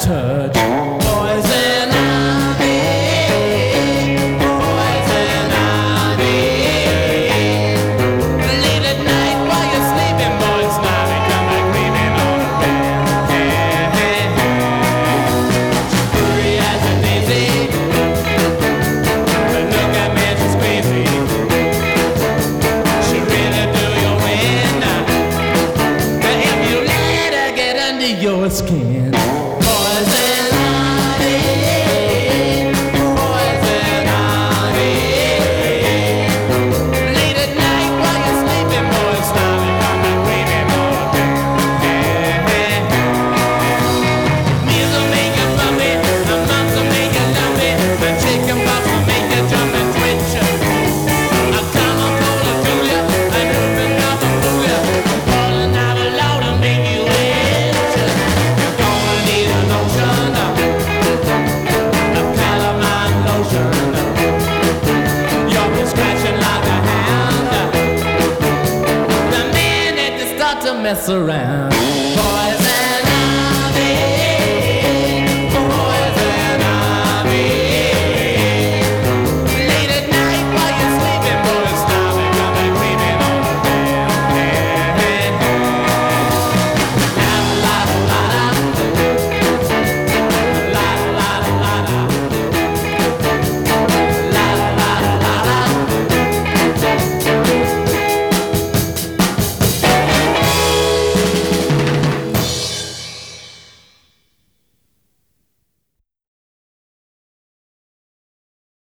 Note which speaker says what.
Speaker 1: Touch. Poison ivy, poison ivy. Late at night while you're sleeping, poison ivy, come back creeping on the bed. Hurry as a daisy, but look at me, she's crazy. She really do you in. But if you let her get under your skin, start to mess around, boys